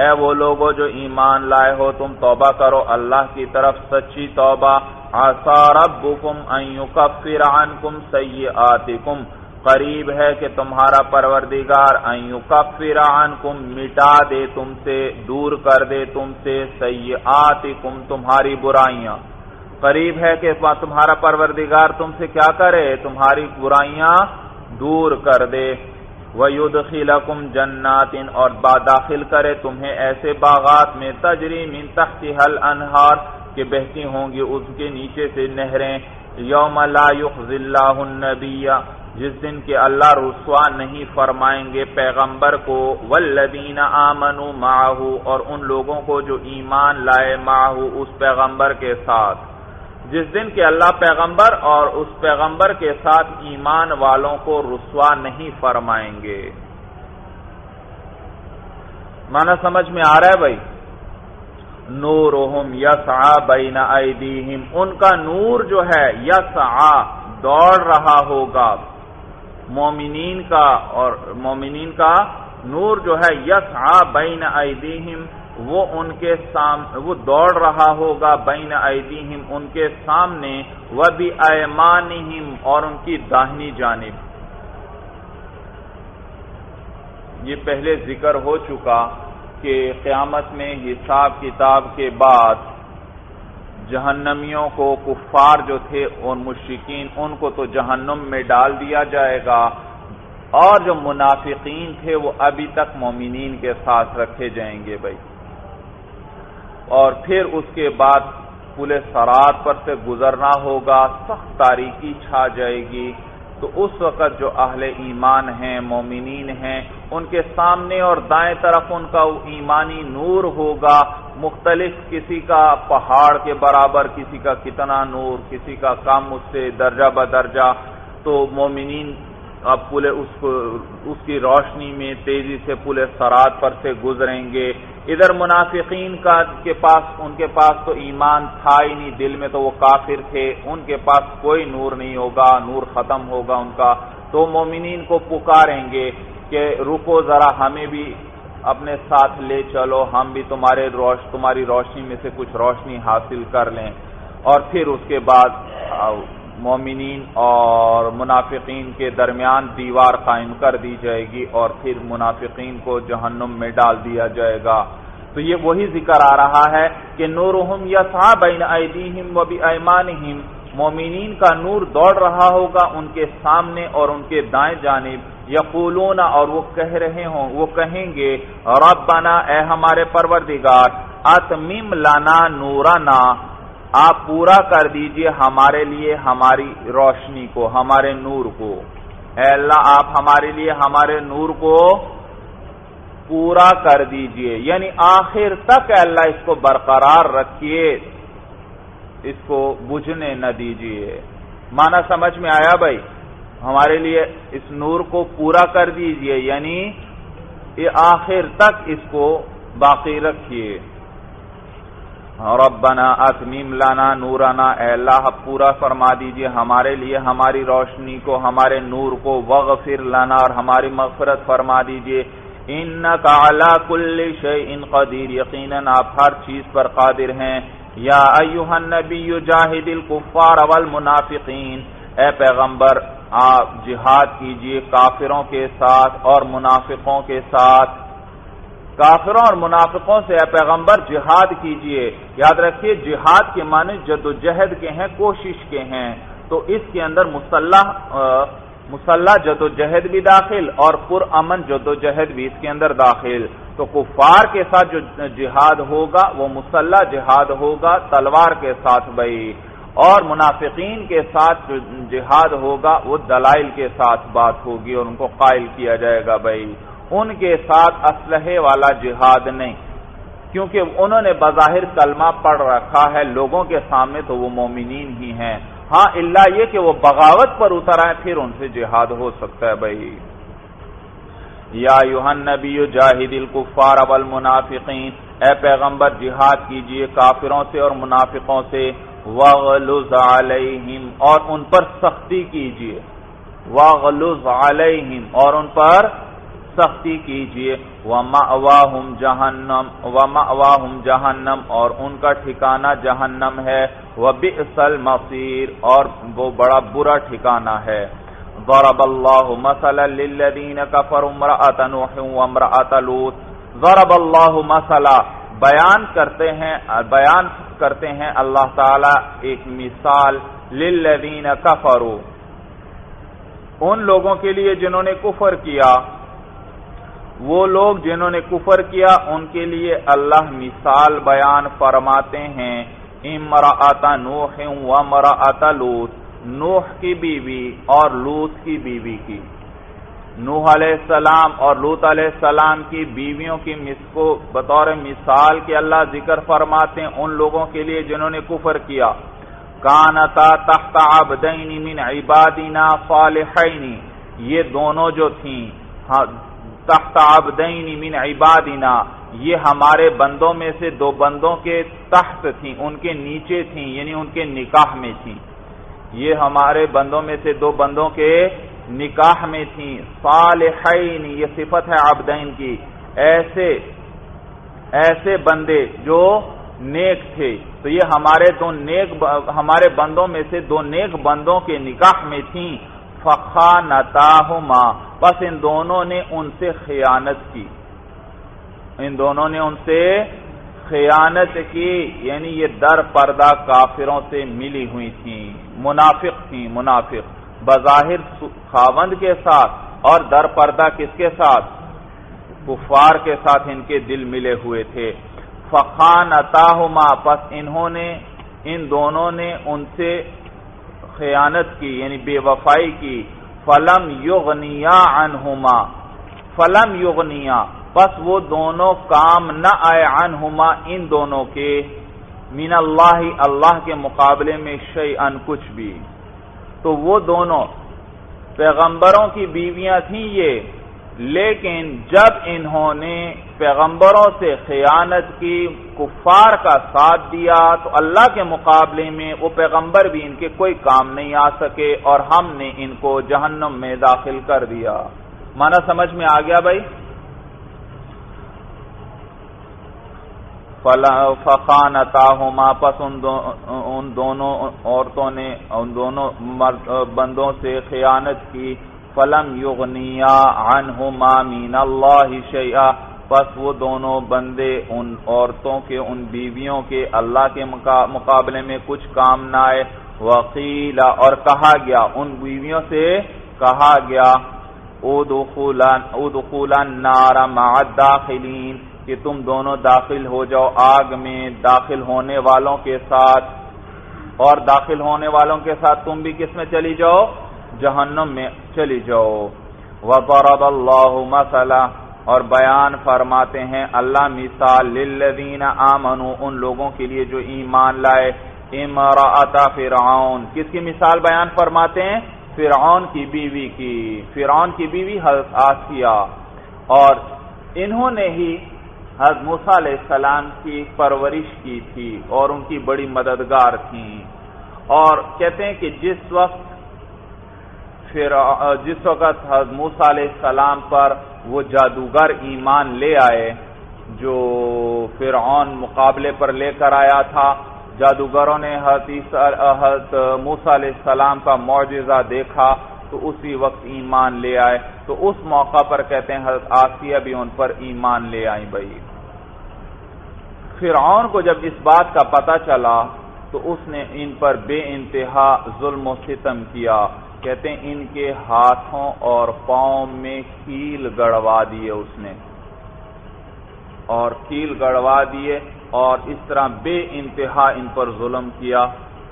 اے وہ لوگو جو ایمان لائے ہو، تم توبہ کرو اللہ کی طرف سچی توبہ۔ آسا ربکم ان یکفر عنکم سیئاتکم۔ قریب ہے کہ تمہارا پروردگار ان عنکم، مٹا دے تم سے، دور کر دے تم سے سیئاتکم، تمہاری برائیاں۔ قریب ہے کہ تمہارا پروردگار تم سے کیا کرے؟ تمہاری برائیاں دور کر دے۔ وَيُدْخِلَكُمْ جَنَّاتٍ، اور با داخل کرے تمہیں ایسے باغات میں، تجری من تحتها الانہار، کہ بہتی ہوں گی اس کے نیچے سے نہریں۔ یوم لا يخزی اللہ النبی۔ جس دن کے اللہ رسوا نہیں فرمائیں گے پیغمبر کو والذین آمنوا معه، اور ان لوگوں کو جو ایمان لائے معه اس پیغمبر کے ساتھ۔ جس دن کے اللہ پیغمبر اور اس پیغمبر کے ساتھ ایمان والوں کو رسوا نہیں فرمائیں گے۔ مانا سمجھ میں آ رہا ہے بھائی؟ نورہم یسعا بین ایدیہم، ان کا نور جو ہے، یسعا، دوڑ رہا ہوگا۔ مومنین کا اور مومنین کا نور جو ہے یسعا بین ایدیہم، وہ ان کے سامنے وہ دوڑ رہا ہوگا بین ایدیہم، ان کے سامنے وہ بھی ایمانہم اور ان کی داہنی جانب۔ یہ پہلے ذکر ہو چکا کہ قیامت میں حساب کتاب کے بعد جہنمیوں کو کفار جو تھے اور مشرقین ان کو تو جہنم میں ڈال دیا جائے گا۔ اور جو منافقین تھے، وہ ابھی تک مومنین کے ساتھ رکھے جائیں گے بھائی۔ اور پھر اس کے بعد پورے سرات پر سے گزرنا ہوگا، سخت تاریخی چھا جائے گی۔ تو اس وقت جو اہل ایمان ہیں، مومنین ہیں ان کے سامنے اور دائیں طرف ان کا ایمانی نور ہوگا، مختلف کسی کا پہاڑ کے برابر، کسی کا کتنا نور، کسی کا کم، اس سے درجہ بدرجہ۔ تو مومنین اب پورے اس اس کی روشنی میں تیزی سے پورے سرات پر سے گزریں گے۔ ادھر منافقین کا کے پاس، ان کے پاس تو ایمان تھا ہی نہیں، دل میں تو وہ کافر تھے، ان کے پاس کوئی نور نہیں ہوگا، نور ختم ہوگا ان کا۔ تو مومنین کو پکاریں گے۔ کہ رکو ذرا ہمیں بھی اپنے ساتھ لے چلو، ہم بھی تمہارے روش، تمہاری روشنی میں سے کچھ روشنی حاصل کر لیں۔ اور پھر اس کے بعد مومنین اور منافقین کے درمیان دیوار قائم کر دی جائے گی اور پھر منافقین کو جہنم میں ڈال دیا جائے گا۔ تو یہ وہی ذکر آ رہا ہے کہ نورہم یسعا بین ایدیہم و بی ایمانہم مومنین کا نور دوڑ رہا ہوگا ان کے سامنے اور ان کے دائیں جانب۔ یقولون اور وہ کہہ رہے ہوں، وہ کہیں گے، ربنا اے ہمارے پروردگار، اتمم لنا نورنا، آپ پورا کر دیجیے ہمارے لیے ہماری روشنی کو، ہمارے نور کو۔ اے اللہ، آپ ہمارے لیے ہمارے نور کو پورا کر دیجیے۔ یعنی آخر تک اللہ اس کو برقرار رکھیے، اس کو بجھنے نہ دیجیے۔ مانا سمجھ میں آیا بھائی؟ ہمارے لیے اس نور کو پورا کر دیجیے یعنی یہ آخر تک اس کو باقی رکھیے ربنا اتمیم لانا نورانا اے اللہ، پورا فرما دیجیے۔ ہمارے لیے ہماری روشنی کو، ہمارے نور کو وغفر لانا اور ہماری مغفرت فرما دیجیے۔ انکا علا کل شیئن قدیر، یقینا آپ ہر چیز پر قادر ہیں۔ یا ایوہ النبی جاہد الكفار والمنافقین، اے پیغمبر آپ جہاد کیجیے کافروں کے ساتھ اور منافقوں کے ساتھ۔ کافروں اور منافقوں سے اے پیغمبر جہاد کیجیے۔ یاد رکھیے جہاد کے معنی جد و جہد کے ہیں، کوشش کے ہیں۔ تو اس کے اندر مسلح مسلح جد و جہد بھی داخل اور پر امن جد و جہد بھی اس کے اندر داخل۔ تو کفار کے ساتھ جو جہاد ہوگا، وہ مسلح جہاد ہوگا، تلوار کے ساتھ بھائی۔ اور منافقین کے ساتھ جو جہاد ہوگا، وہ دلائل کے ساتھ بات ہوگی اور ان کو قائل کیا جائے گا بھائی۔ ان کے ساتھ اسلحے والا جہاد نہیں۔ کیونکہ انہوں نے بظاہر کلمہ پڑھ رکھا ہے، لوگوں کے سامنے تو وہ مومنین ہی ہیں۔ ہاں اللہ یہ کہ وہ بغاوت پر اتر آئے، پھر ان سے جہاد ہو سکتا ہے بھائی۔ یا یوہن نبی جاہد الکفار والمنافقین، اے پیغمبر، جہاد کیجیے کافروں سے اور منافقوں سے۔ وغلظ علیہم، اور ان پر سختی کیجیے۔ وغلظ علیہم، اور ان پر سختی کیجیے وَمَأْوَاهُمْ جَهَنَّمْ وَمَأْوَاهُمْ جَهَنَّمْ اور ان کا ٹھکانہ جہنم ہے۔ وَبِئْسَ الْمَصِيرُ اور وہ بڑا برا ٹھکانہ ہے۔ ضرب اللہ مثلا للذین کفروا امرأة نوح وامرأة لوط۔ ضرب اللہ مثلا، بیان کرتے ہیں، بیان کرتے ہیں، اللہ تعالی ایک مثال للذین کفروا۔ ان لوگوں کے لیے جنہوں نے کفر کیا، وہ لوگ جنہوں نے کفر کیا، ان کے لیے اللہ مثال بیان فرماتے ہیں۔ امرا نوح و مرا لوت نوح کی بیوی اور لوت کی بیوی کی۔ نوح علیہ السلام اور لوت علیہ السلام کی بیویوں کی مس کو بطور مثال کے اللہ ذکر فرماتے ہیں ان لوگوں کے لیے جنہوں نے کفر کیا۔ کانتا تحت عبدین من عبادنا صالحین۔ یہ دونوں جو تھیں ہاں، تحت عبدین من عبادنا۔ یہ ہمارے بندوں میں سے دو بندوں کے تحت تھیں، ان کے نیچے تھیں یعنی ان کے نکاح میں تھیں۔ یہ ہمارے بندوں میں سے دو بندوں کے نکاح میں تھیں صالحین، یہ صفت ہے عبدین کی۔ ایسے ایسے بندے جو نیک تھے۔ تو یہ ہمارے دو نیک ہمارے بندوں میں سے دو نیک بندوں کے نکاح میں تھیں فخا نتاہما بس ان دونوں نے ان سے خیانت کی۔ ان دونوں نے ان سے خیانت کی۔ یعنی یہ در پردہ کافروں سے ملی ہوئی تھیں۔ منافق تھیں، منافق۔ بظاہر خاوند کے ساتھ اور در پردہ کس کے ساتھ؟ کفار کے ساتھ ان کے دل ملے ہوئے تھے۔ فخان اتاہما پس انہوں نے ان دونوں نے ان سے خیانت کی یعنی بے وفائی کی۔ فلم یغنیا عنہما فلم یغنیا پس وہ دونوں کام نہ آئے عنہما ان دونوں کے۔ من اللہ اللہ کے مقابلے میں شی ان کچھ بھی۔ تو وہ دونوں پیغمبروں کی بیویاں تھیں یہ، لیکن جب انہوں نے پیغمبروں سے خیانت کی، کفار کا ساتھ دیا، تو اللہ کے مقابلے میں وہ پیغمبر بھی ان کے کوئی کام نہیں آ سکے اور ہم نے ان کو جہنم میں داخل کر دیا۔ مانا سمجھ میں آ گیا بھائی؟ فخانتا ہوما پس ان دونوں عورتوں نے ان دونوں بندوں سے خیانت کی، فلم یغنیا عنہما من اللہ شیئا، پس وہ دونوں بندے ان عورتوں کے، ان بیویوں کے اللہ کے مقابلے میں کچھ کام نہ آئے۔ وقیلا، اور کہا گیا، ان بیویوں سے کہا گیا ادخولا النار مع الداخلین۔ کہ تم دونوں داخل ہو جاؤ آگ میں داخل ہونے والوں کے ساتھ۔ اور داخل ہونے والوں کے ساتھ تم بھی کس میں چلی جاؤ؟ جہنم میں چلی جاؤ۔ وضرب اللہ مسئلہ اور بیان فرماتے ہیں، اللہ مثال للذین آمنوا، ان لوگوں کے لیے جو ایمان لائے۔ امراۃ فرعون۔ کس کی مثال بیان فرماتے ہیں؟ فرعون کی بیوی کی۔ فرعون کی بیوی حضرت آسیہ۔ اور انہوں نے ہی حضرت موسیٰ علیہ السلام کی پرورش کی تھی اور ان کی بڑی مددگار تھیں۔ اور کہتے ہیں کہ جس وقت جس وقت حضرت موسیٰ علیہ السلام پر وہ جادوگر ایمان لے آئے، جو فرعون مقابلے پر لے کر آیا تھا، جادوگروں نے حضرت موسیٰ علیہ السلام کا معجزہ دیکھا، تو اسی وقت ایمان لے آئے۔ تو اس موقع پر کہتے ہیں حضرت آسیہ بھی ان پر ایمان لے آئی بھائی۔ فرعون کو جب اس بات کا پتہ چلا تو اس نے ان پر بے انتہا ظلم و ستم کیا۔ کہتے ہیں ان کے ہاتھوں اور پاؤں میں کیل گڑوا دیے اس نے۔ اور کیل گڑوا دیے اور اس طرح بے انتہا ان پر ظلم کیا۔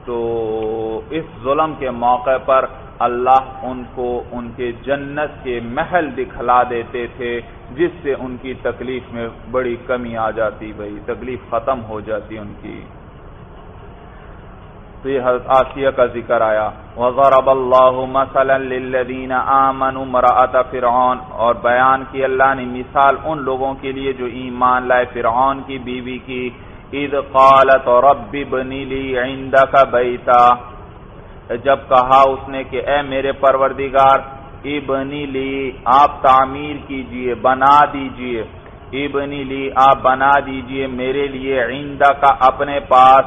تو اس ظلم کے موقع پر اللہ ان کو ان کے جنت کے محل دکھلا دیتے تھے، جس سے ان کی تکلیف میں بڑی کمی آ جاتی بھائی تکلیف ختم ہو جاتی ان کی۔ تو یہ حضرت آسیہ کا ذکر آیا۔ وضرب اللہ مثلا للذین آمنوا مرأت فرعون، اور بیان کی اللہ نے مثال ان لوگوں کے لیے جو ایمان لائے فرعون کی بیوی کی۔ اذ قالت رب بنی لی عندک بیتا جب کہا اس نے کہ اے میرے پروردگار ابنی لی، آپ تعمیر کیجیے، بنا دیجیے۔ ابنی لی، آپ بنا دیجیے، میرے لیے عندک اپنے پاس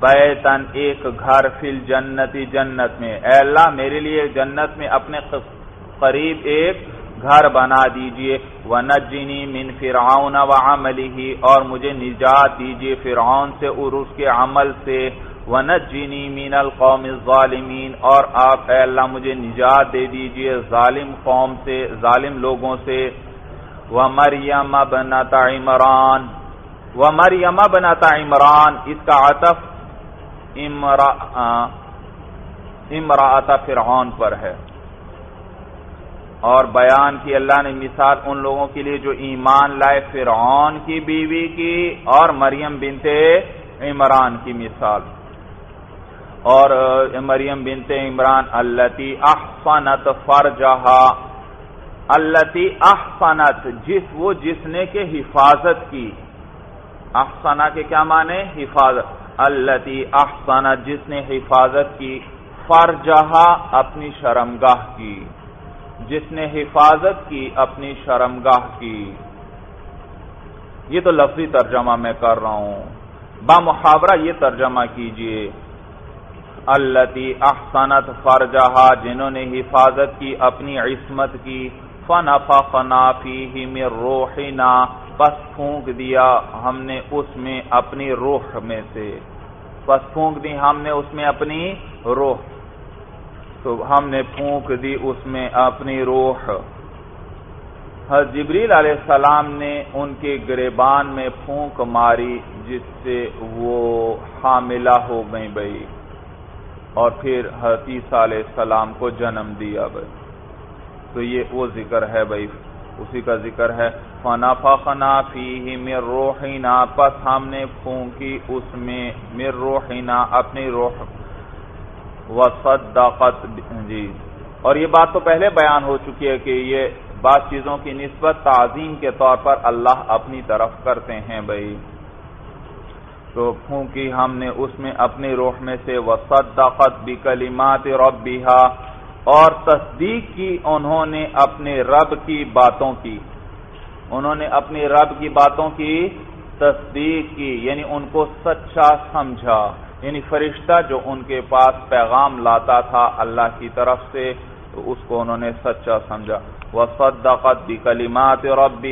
بیتن ایک گھر فل جنتی جنت میں۔ اے اللہ، میرے لیے جنت میں اپنے قریب ایک گھر بنا دیجیے۔ وَنَجِّنِي مِن فِرْعَوْنَ وَعَمَلِهِ، اور مجھے نجات دیجیے فرعون سے اور اس کے عمل سے۔ وَنَجِّنِي مِنَ الْقَوْمِ الظَّالِمِينَ اور آپ اے اللہ مجھے نجات دے دیجیے ظالم قوم سے، ظالم لوگوں سے۔ وَمَرْيَمَ بَنَتَ عِمْرَان وَمَرْيَمَ بَنَتَ عِمْرَان، اس کا عطف امراط فرعون پر ہے۔ اور بیان کی اللہ نے مثال ان لوگوں کے لیے جو ایمان لائے، فرعون کی بیوی کی اور مریم بنتے عمران کی مثال۔ اور مریم بنتے عمران التی احسنت فرجہا التی احسنت جس، وہ جس نے کہ حفاظت کی۔ احسنہ کے کیا معنی؟ حفاظت۔ التی احسن جس نے حفاظت کی۔ فرجہا، اپنی شرمگاہ کی۔ جس نے حفاظت کی، اپنی شرمگاہ کی۔ یہ تو لفظی ترجمہ میں کر رہا ہوں۔ با محاورہ یہ ترجمہ کیجیے۔ التی احسنت فرجہا جنہوں نے حفاظت کی، اپنی عصمت کی فنفخنا فیہ من روحنا پس پھونک دیا ہم نے اس میں اپنی روح میں سے۔ پس پھونک دی ہم نے اس میں اپنی روح۔ تو ہم نے پھونک دی اس میں اپنی روح۔ حضرت جبریل علیہ السلام نے ان کے گریبان میں پھونک ماری، جس سے وہ حاملہ ہو گئی بھائی۔ اور پھر عیسیٰ علیہ السلام کو جنم دیا بھائی۔ تو یہ وہ ذکر ہے بھائی، اسی کا ذکر ہے۔ فنفخنا فیہ من روحنا، پس ہم نے پھونکی اس میں، من روحنا اپنی روح۔ وصدقت جی۔ اور یہ بات تو پہلے بیان ہو چکی ہے کہ یہ بعض چیزوں کی نسبت تعظیم کے طور پر اللہ اپنی طرف کرتے ہیں بھائی۔ تو پھونکی ہم نے اس میں اپنی روح میں سے وصدقت بکلمات ربیہا اور تصدیق کی انہوں نے اپنے رب کی باتوں کی۔ انہوں نے اپنی رب کی باتوں کی تصدیق کی یعنی ان کو سچا سمجھا۔ یعنی فرشتہ جو ان کے پاس پیغام لاتا تھا اللہ کی طرف سے، تو اس کو انہوں نے سچا سمجھا۔ وہ صدقت بھی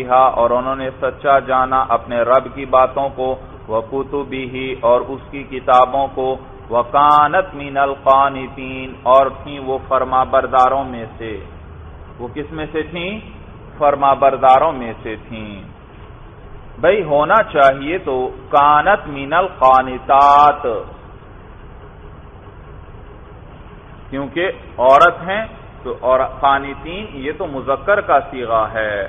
اور انہوں نے سچا جانا اپنے رب کی باتوں کو۔ وہ کتبی اور اس کی کتابوں کو وکانت مین القانتین اور تھیں وہ فرما برداروں میں سے۔ وہ کس میں سے تھیں؟ فرما برداروں میں سے تھیں۔ بھائی ہونا چاہیے تو کانت مین القانتات۔ کیونکہ عورت ہیں تو اور قانتین یہ تو مذکر کا سیغہ ہے۔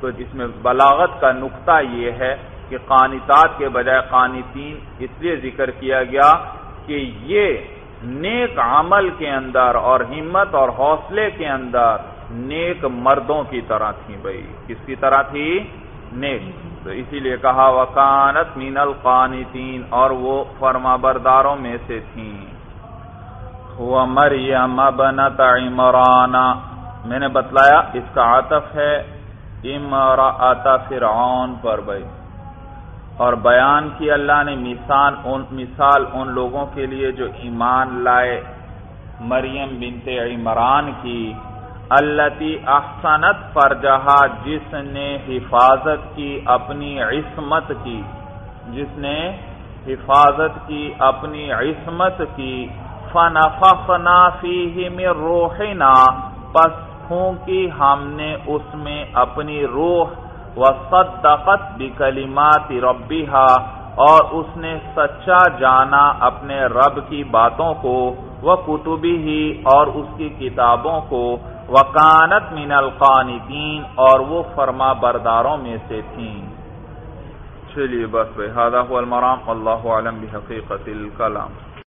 تو جس میں بلاغت کا نقطہ یہ ہے کہ قانتات کے بجائے قانتین اس لیے ذکر کیا گیا کہ یہ نیک عمل کے اندر اور ہمت اور حوصلے کے اندر نیک مردوں کی طرح تھی بھائی۔ کس کی طرح تھی؟ نیک۔ تو اسی لیے کہا، وکانت مین القانتین اور وہ فرما برداروں میں سے تھیں۔ وہ مریم بنت عمران۔ میں نے بتلایا اس کا عطف ہے۔ امراط فرعون پر بھائی۔ اور بیان کی اللہ نے مثال ان مثال ان لوگوں کے لیے جو ایمان لائے۔ مریم بنت عمران کی، التی احسنت فرجہا، جس نے حفاظت کی اپنی عصمت کی، جس نے حفاظت کی اپنی عصمت کی، فنفخنا فیہ من روحنا، پس پھونکی ہم نے اس میں اپنی روح وصدقت بکلمات ربیہا، اور اس نے سچا جانا اپنے رب کی باتوں کو وہ کتبی ہی اور اس کی کتابوں کو، وکانت من القانتین، اور وہ فرما برداروں میں سے تھیں۔ چلیے بس بھائی المرام اللہ عالم بحقیقت الکلام۔